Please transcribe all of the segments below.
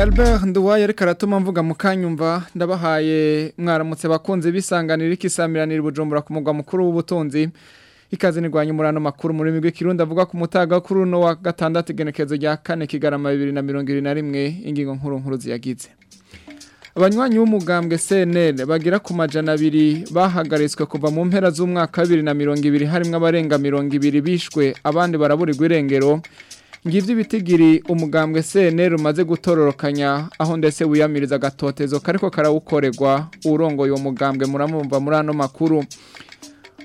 Albert nduwaye ariko aratuma mvuga mukanyumva ndabahaye mwaramutse bakunze bisanganira ikisamiranira ibujumbura ku mugwa mukuru w'ubutunzi ikaze nirwanya umurano makuru muri migwi kirundi avuga ku mutaga kuri uno wa gatandatu igenekerezo rya kane kigarama bibiri na mirongo irindwi na rimwe ingingo nkuru nkuru ziyagize abanywanyi b'umugambwe senene bagera ku majana abiri bahagaritswe kuva mu mpera z'umwaka wa bibiri na mirongo ibiri harimo abarenga mirongo ibiri bishwe abandi baraburirwa irengero ngibyo ibitigiri umugambwe seneri umaze gutororokanya aho ndetse wiyamiriza gatotezo kariko karawukorerwa urongoye uwo mugambwe muramumva muri ano makuru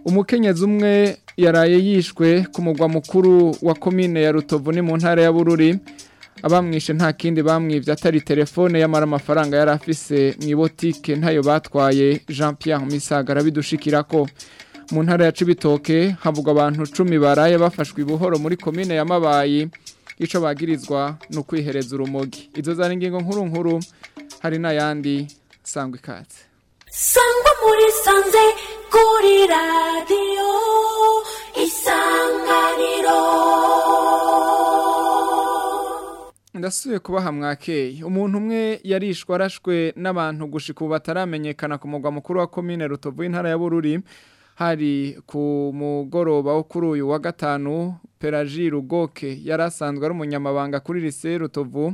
umukenyezi umwe yaraye yishwe ku mugwa mukuru wa komine ya rutovu ni mu ntara ya bururi abamwishe nta kindi bamwibye atari telefone yamara amafaranga yari mu ibotike ntayo batwaye jean Pierre Misagara arabidushikira ko mu ntara ya cibitoke havugwa abantu cumi baraye bafashwe ibuhoro muri komine ya mabayi icyo bagirizwa ni ukwihereza urumogi izo zari ngingo nkuru nkuru hari n'ayandi sangwa ikatse sangwa muri sanze kuri radiyo isanganiro ndasubiye kubaha mwakeye umuntu umwe yarishwe arashwe n'abantu gushika ubu bataramenyekana ku mugwa mukuru wa komine rutovu w'intara ya bururi hari ku mugoroba wo kuri uyu wa gatanu peraji rugoke yari asanzwe ari umunyamabanga kuri lise rutovu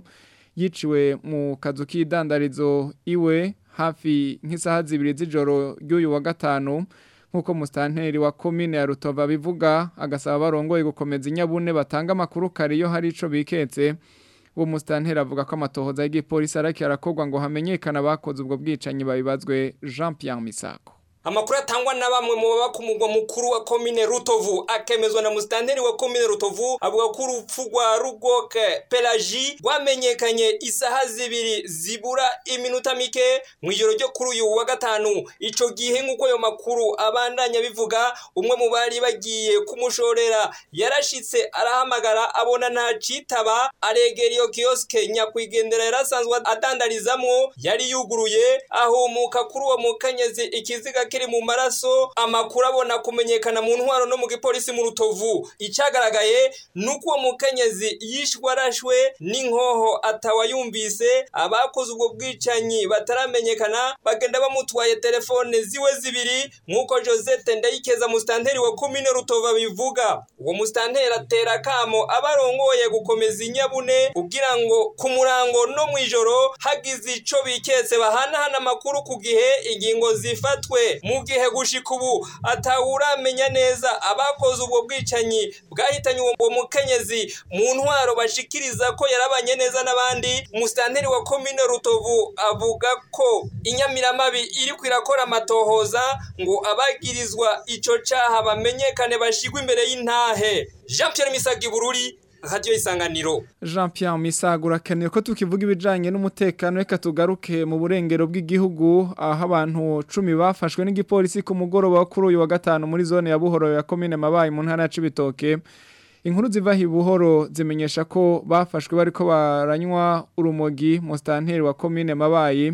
yiciwe mu kazu k'idandarizo iwe hafi nk'isaha zibiri z'ijoro ry'uyu wa gatanu nk'uko musitanteri wa komine ya rutova bivuga agasaba barongoye gukomeza inyabune batanga amakuru kare iyo hari icyo biketse uwo musitanteri avuga ko amatohoza y'igipolisi arakorwa ngo hamenyekane abakoze ubwo bwicanyi babibazwe jean Pierre misako amakuru atangwa na bamwe mu baba ku mugwa mukuru wa komine rutovu akemezwa na musitanteri wa komine rutovu avuga ko urupfu rwa rugoke pelaji rwamenyekanye isaha zibiri zibura iminota mike mu ijoro ryo kuri uyu wa gatanu icyo gihe nk'uko ayo makuru abandanya bivuga umwe mu bari bagiye kumushorera yarashitse arahamagara abona nta citaba aregera iyo kiyoske nyakwigendera yari asanzwe adandarizamwo yari yuguruye ahumuka kuri uwo mukanyezi ikiziga kiri mu maraso amakuru abona kumenyekana mu ntwaro no mu gipolisi mu rutovu icyagaragaye ni uko uwo mukenyezi yishwarashwe n'inkoho atawayumvise abakoze ubwo bwicanyi bataramenyekana bagenda bamutwaye telefone ziwe zibiri nk'uko josette ndayikeza musitanteri wa kumine rutovu abivuga uwo musitanteri atera akamo abarongoye gukomeza inyabune kugira ngo ku murango no mu ijoro hagize icyo biketse bahanahana amakuru ku gihe ingingo zifatwe mu gihe gushika ubu atawuramenya neza abakoze ubwo bwicanyi bwahitanye uwo mukenyezi mu ntwaro bashikiriza ko yarabanye neza n'abandi umusitanteri wa komine rutovu avuga ko inyamiramabi iri kwirakora amatohoza ngo abagirizwa icyo cyaha bamenyekane bashigwe imbere y'intahe jean pierre misagi bururi radiyo isanganiro jean Pierre Misagura urakeneye ko tukivuga ibijyanye n'umutekano reka tugaruke mu burengero bw'igihugu aho abantu cumi bafashwe n'igipolisi ku mugoroba kuri uyu wa gatanu muri zone ya buhoro ya komine mabaye mu ntara ya Cibitoke inkuru ziva buhoro zimenyesha ko bafashwe bariko baranywa urumogi musitanteri wa komine mabaye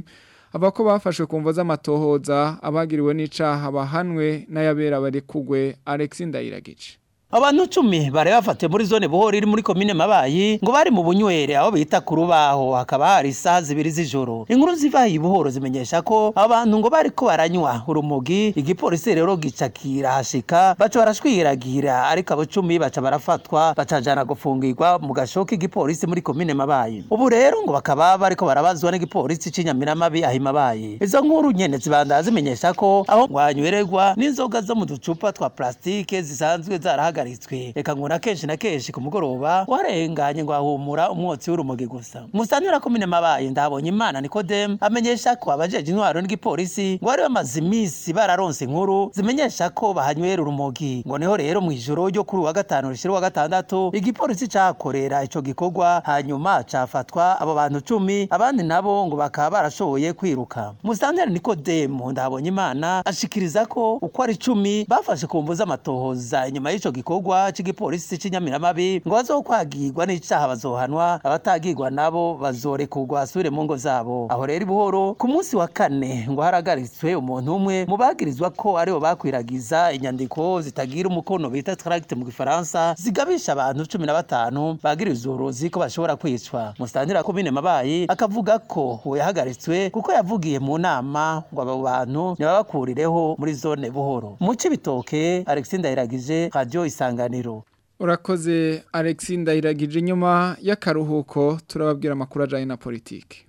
aba ko bafashwe ku mvo z'amatohoza abagiriwe n'icaha bahanwe n'ayabera bari kugwe alexi ndayiragice abantu cumi bari bafatiwe muri zone buhoro iri muri komine mabayi ngo bari mu bunywere aho bita ku rubaho hakaba hari isaha zibiri z'ijoro inkuru ziva buhoro zimenyesha ko abantu ngo bari ko baranywa urumogi igipolisi rero gica kirahashika baca barashwiragira ariko abo baca barafatwa bacajana gufungirwa mu gashoke igipolisi muri komine mabayi ubu rero ngo bakaba bariko barabazwa n'igipolisi c'inyamiramabi aho imabayi izo nkuru nyene zibanda zimenyesha ko aho wanyweregwa n'inzoga zo mu ducupa twa plastike zisanzwe zarahagaze yahagaritswe reka ngo na kenshi na kenshi ku mugoroba warenganye ngo ahumura umwotsi w'urumogi gusa musanira komine mabaye ndahabonye imana nikodemu amenyesha ko abajeje intwaro n'igipolisi ngo bari bamaze iminsi bararonse inkuru zimenyesha ko bahanywera urumogi ngo niho rero mu ijoro ryo kuri uwa gatanu rishira uwa gatandatu igipolisi cyakorera icyo gikorwa hanyuma cyafatwa abo bantu cumi abandi nabo ngo bakaba barashoboye kwiruka musantere nikodemu ndahabonye imana ashikiriza ko uko ari cumi bafashe ku mvu z'amatohoza inyuma y'ico gikorwa igikorwa cy'igipolisi cy'inyamiramabi ngo bazokwagirwa n'icyaha bazohanwa abatagirwa nabo bazorekurwa asubire mu ngo zabo aho rero buhoro ku munsi wa kane ngo haragaritswe umuntu umwe mu bagirizwa ko aribo bakwiragiza inyandiko zitagira umukono bita tract mu gifaransa zigabisha abantu cumi na batanu bagiriza uburozi ko bashobora kwicwa musangira komine mabayi akavuga ko yahagaritswe kuko yavugiye mu nama ngo abo bantu ntibabakurireho muri zone buhoro mu cibitoke Alexis Ndayiragije radio isanganiro urakoze alexi ndahiragije inyuma y'akaruhuko turababwira amakuru ajyanye na politiki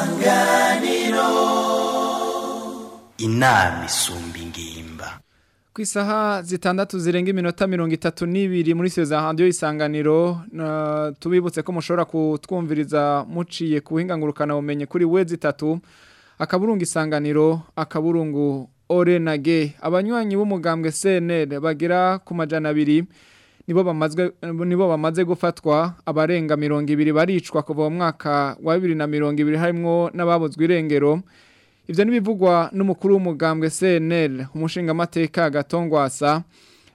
isanganiro inama isumba ku isaha zitandatu zirenga iminota mirongo itatu n'ibiri muri seza handiyo isanganiro tubibutse ko mushobora kutwumviriza muciye ku bumenyi kuri we zitatu akaburungu isanganiro akaburungu orenage abanywanyi b'umugambwe CNl bagera ku majana abiri nibo bamaze gufatwa abarenga mirongo ibiri baricwa kuva mu mwaka wa bibiri na mirongo ibiri harimo n'ababuzwe irengero ibyo n’ibivugwa n'umukuru w'umugambwe senere umushingamateka gatongwasa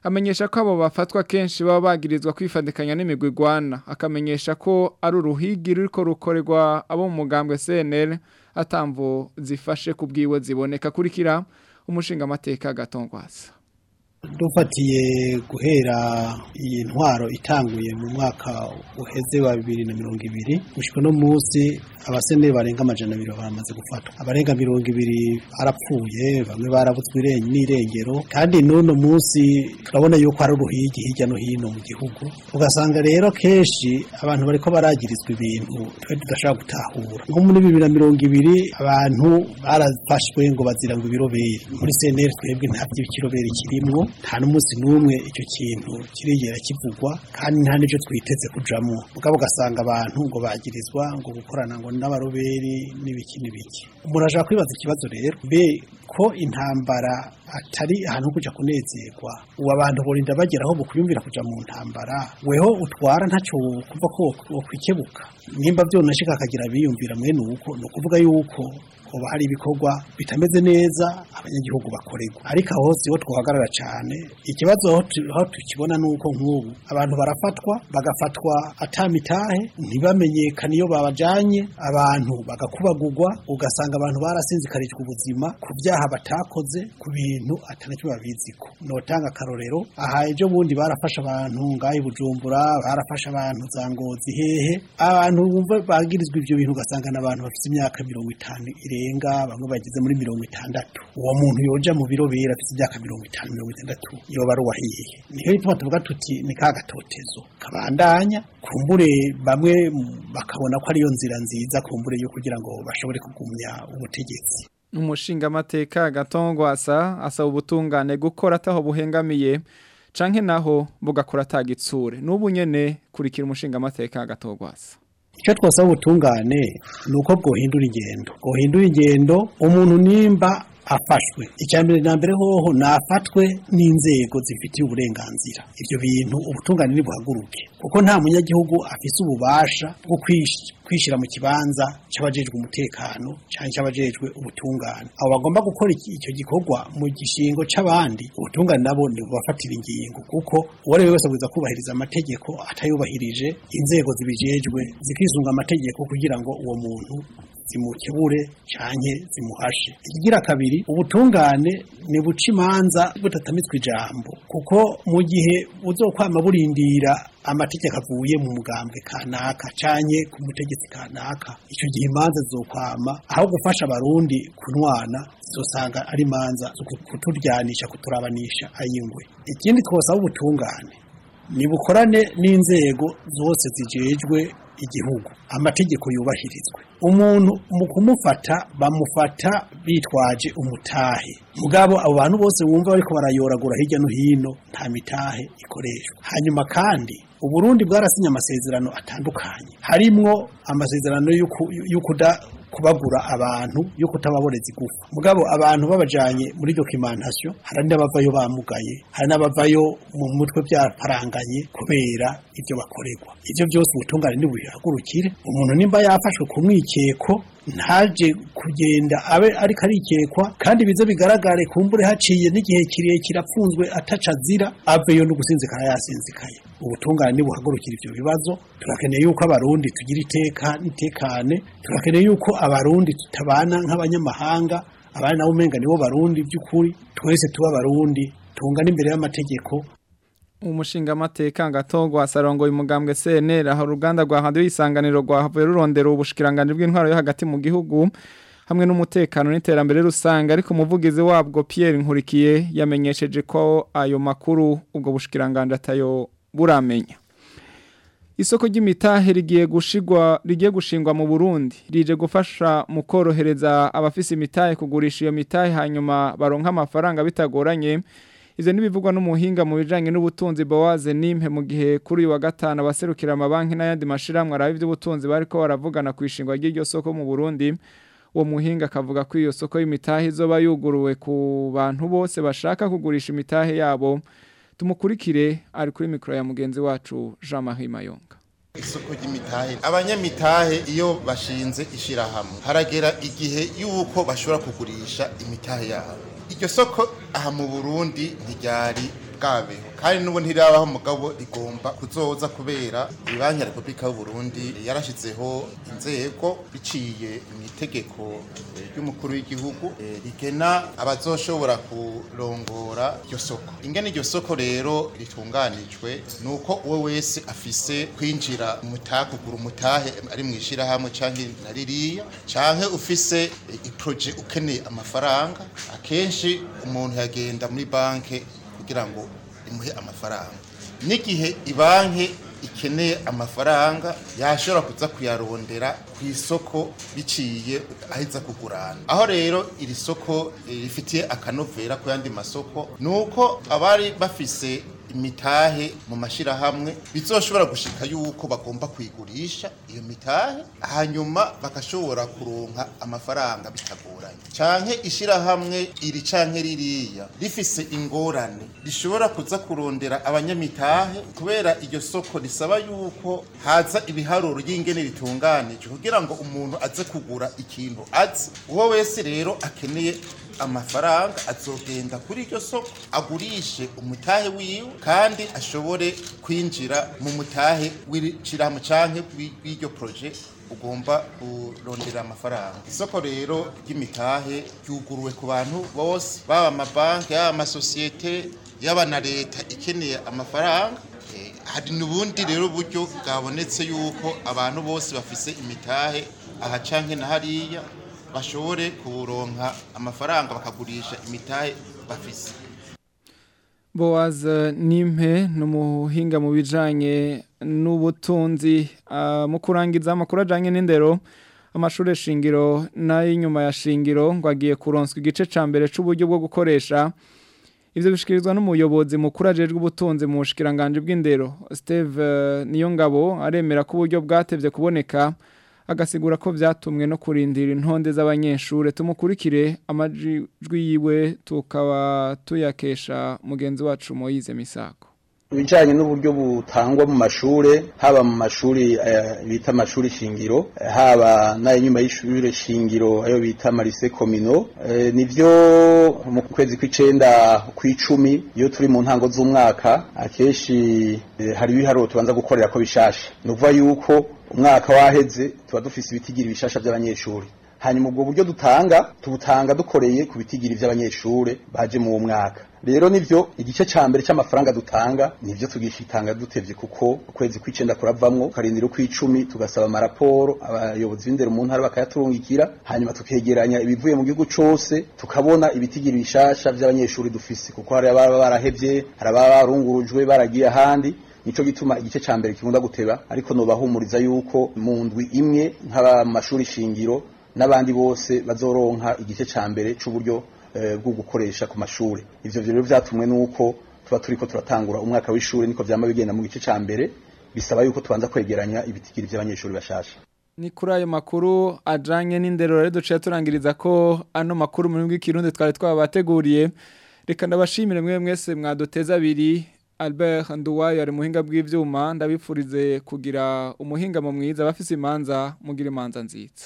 amenyesha ko abo bafatwa kenshi baba bagirizwa kwifadikanya n'imigwi akamenyesha ko ari uruhigi ruriko rukorerwa abo mu mugambwe senere atamvo zifashe ku bwiwe ziboneka kurikira umushingamateka gatongwaza dufatiye guhera iyi ntwaro itanguye mu mwaka uheze wa bibiri na mirongo ibiri gushyirwa no munsi abaseneri barenga amajana abiri baramaze gufata abarenga mirongo ibiri barapfuye bamwe barabutswe n'irengero kandi n'uno munsi turabona yuko hari uruhigi hirya no hino mu gihugu ugasanga rero kenshi abantu bariko baragirizwa ibintu twe tudashaka gutahura nko muri bibiri na mirongo ibiri abantu barafashwe ngo bazira ngo ibirobere muri seneri twebwe nta by'ikirobere kirimwo nta n'umunsi n'umwe icyo kintu kirigera kivugwa kandi nta n'ibyo twiteze kujamo mugabo ugasanga abantu ngo bagirizwa ngo gukorana ngo n'abaroberi n'ibiki n'ibiki umuntu ashobora kwibaza ikibazo rero be ko intambara atari ahantu ho kujya kunezerwa ubu abantu burinda bageraho bukuyumvira kujya mu ntambara weho utwara ntacyo kuva ko wakwikebuka nimba byonashika akagira abiyumvira mwene uko ni ukuvuga yuko hoba hari ibikorwa bitameze neza abanyagihugu bakorerwa ariko aho hose ho twahagarara cyane ikibazo aho tukibona ni uko nk'ubu abantu barafatwa bagafatwa atamitahe ntibamenyekane iyo babajyanye abantu bagakubagurwa ugasanga abantu barasinzikarijwe ubuzima ku byaha batakoze ku bintu atanacyo babiziko notanga akarorero aha ejo bundi barafashe abantu ngaho bujumbura barafashe abantu za ngozi hehe abantu bumva bagirizwa ibyo bintu ugasanga n'abantu bafite imyaka mirongo itanu ire birenga bamwe bageze muri mirongo itandatu uwo muntu yoja mu biro bera afite imyaka mirongo itanu mirongo itandatu yoba ari uwahiye niyo bituma tuvuga tuti ni ka gatotezo kabandanya kumbure bamwe bakabona ko ariyo nzira nziza kumbure yo kugira ngo bashobore kugumya ubutegetsi umushingamateka gatongwasa asaba ubutungane gukora ataho buhengamiye canke naho bugakora atagitsure n'ubu nyene kurikira umushingamateka gatongwasa icyo twasaba ubutungane ni uko bwohindura ingendo bwohindura ingendo umuntu nimba afashwe icya mbere na mbere hoho nafatwe n'inzego zifitiye uburenganzira ibyo bintu ubutungane ntibuhaguruke kuko nta munyagihugu afite ububasha bwo kwishyira mu kibanza cy'abajejwe umutekano cyangwa cy'abajejwe ubutungane abo bagomba gukora icyo gikorwa mu gishingo cy'abandi ubutungane nabo ntibubafatira ingingo kuko uwo ari we wese abwiza kubahiriza amategeko atayubahirije inzego zibijejwe zikisunga amategeko kugira ngo uwo muntu zimukebure cyane zimuhashe igira kabiri ubutungane ni buca imanza gutatamitswe ijambo kuko mu gihe uzokwama burindira amategeko avuye mu mugambwe kanaka canye ku mutegetsi kanaka icyo gihe imanza zokwama aho gufasha abarundi kunwana zosanga ari imanza zo kuturyanisha kuturabanisha ayingwe ikindi twosaba ubutungane nibukorane n'inzego zose zijejwe igihugu amategeko yubahirizwe umuntu mu kumufata bamufata bitwaje umutahe mugabo abo bantu bose wumva bariko barayoragura hirya no hino nta mitahe ikoreshwa hanyuma kandi uburundi bwarasinye amasezerano atandukanye harimwo amasezerano yo kubagura abantu yo kutababoreza igufa mugabo abantu babajanye muri documentation hari n'abavayo bamugaye hari n'abavayo mu mutwe byaparanganye kubera ibyo bakorerwa ibyo byose ubutungane ntibihagurukire umuntu nimba yafashwe ku mwikeko ntaje kugenda abe ariko arikekwa kandi bize bigaragare kumbure haciye n'igihe kirekire apfunzwe atacazira aveyo no gusinzikara yasinzikaye ubutungane buhagurukira ibyo bibazo turakeneye yuko abarundi tugira iteka n'itekane turakeneye yuko abarundi tutabana nk'abanyamahanga abana nabo umenga nibo barundi by'ukuri twese tuba abarundi tungana imbere y'amategeko umushinga amateka ngatongo asarongoye umugambwe CNL aho uruganda rwa radio isanganiro rwavuye rurondera ubushikiranganje bw'intwaro yo hagati mu gihugu hamwe n'umutekano n'iterambere rusange ariko umuvugizi wabwo Pierre Nkurikiye yamenyesheje ko ayo makuru ubwo bushikiranganje atayo buramenya isoko ry'imitahe rigiye gushigwa rigiye gushingwa mu Burundi rije gufasha mu korohereza abafise imitahe kugurisha iyo mitahe hanyuma baronka amafaranga bitagoranye Izo nibivugwa n'umuhinga mu bijanye n'ubutunzi Boaze nimpe mu gihe kuri uyu wa gatano abaserukira amabanki n'ayandi mashiramwe arabe ivy'ubutunzi bariko baravugana ishingwa ry'iryo soko mu Burundi uwo muhinga akavuga ko iyo soko y'imitahe izoba yuguruwe ku bantu bose bashaka kugurisha imitahe yabo tumukurikire ari kuri mikoro ya mugenzi wacu Jean Marie Mayonga isoko ry'imitahe abanyamitahe iyo bashinze ishyirahamwe haragera igihe y'uko bashobora kugurisha imitahe yabo iryo soko aha mu burundi ntiryari bwabeho kandi n'ubu ntirabaho umugabo igomba kuzoza kubera banki ya repubulika y’u Burundi yarashyizeho inzego biciye mu itegeko ry'umukuru w'igihugu rigena abazoshobora kurongora iryo soko ingene iryo soko rero ritunganijwe ni uko uwo wese afise kwinjira umutaha kugura umutahe ari mu ishyirahamwe cyangwa na ririya cyangwa ufise iporoje ukeneye amafaranga akenshi umuntu yagenda muri banki kugira ngo imuhe amafaranga n'igihe banki ikeneye amafaranga yashobora kuza kuyarondera ku isoko biciye aho kugurana aho rero iri soko rifitiye akanovera ku yandi masoko ni uko abari bafise imitahe mu mashyirahamwe bizoshobora gushika yuko bagomba kuyigurisha iyo mitahe hanyuma bagashobora kuronka amafaranga bitagoranye canke ishyirahamwe iri canke ririya rifise ingorane rishobora kuza kurondera abanyamitahe kubera iryo soko risaba yuko haza ibiharuro y'ingene ritunganije kugira ngo umuntu aze kugura ikintu azi uwo wese rero akeneye amafaranga azogenda kuri iryo soko agurishe umutahe wiwe kandi ashobore kwinjira mu mutahe w'icirahamwe canke w'iryo proje ugomba kurondera amafaranga isoko rero ry'imitahe ryuguruwe ku bantu bose baba amabanki yaba amasosiyete yaba na leta ikeneye amafaranga eh, hari n'ubundi rero buryo bwabonetse yuko abantu bose bafise imitahe aha canke na hariya bashobore kuronka amafaranga bakagurisha imitahe bafise boaz eh, nimpe ni mu bijyanye n'ubutunzi ah, mu kurangiza amakuru ajyanye n'indero amashuri shingiro n'ay'inyuma ya shingiro ngo agiye kuronswa igice cya mbere cy'uburyo bwo gukoresha ibyo bishyikirizwa n'umuyobozi mukuru ajejwe ubutunzi mu bushikiranganje bw'indero steve eh, niyo aremera ko uburyo bwatebye kuboneka agasigura ko byatumwe no kurindira intonde z'abanyeshuri tumukurikire amajwi yiwe tukaba tuyakesha mugenzi wacu Moyize misako ibijyanye n'uburyo butangwa mu mashuri haba mu mashuri eh, bita amashuri shingiro eh, haba n'ay'inyuma y'ishuri shingiro ayo bita marise komino eh, nibyo mu kwezi kw'icyenda icumi iyo turi mu ntango z'umwaka akenshi hari ibiharuro tubanza gukorera ko bishasha ni ukuvuga yuko umwaka waheze tuba dufise ibitigira ibishasha by'abanyeshuri hanyuma ubwo buryo dutanga tubutanga dukoreye ku bitigiri by'abanyeshuri baje mu mwaka rero nivyo igice cya mbere cy’amafaranga dutanga nibyo tugishitanga dutebye kuko ukwezi kw'icenda kuravamo karindira kw'icumi tugasaba amaraporo abayobozi b'indero mu ntara bakayaturungikira hanyuma tukegeranya ibivuye mu gihugu cyose tukabona ibitigira bishasha by’abanyeshuri dufise kuko hari ababa barahebye hari ababa barungurujwe baragiye ahandi nico gituma igice cya mbere kikunda guteba ariko nobahumuriza yuko mu ndwi imwe nk'abamashuri shingiro n'abandi bose bazoronka igice cya mbere cy’uburyo Eh, bwo gukoresha ku mashuri ivyo rero vyatumwe nuko tuba turiko turatangura umwaka w'ishuri niko vyama bigenda mu gice cya mbere bisaba yuko tubanza kwegeranya ibitigiri by’abanyeshuri bashasha ni kuri ayo makuru ajanye n'indero rero duciye turangiriza ko ano makuru mu rurimi rw'ikirundi twari twabateguriye reka ndabashimire mwe mwese mwaduteza abiri Albert Nduwayo ari muhinga bw'ivyuma ndabipfurize kugira umuhinga mu mwiza bafise imanza mugira imanza nziza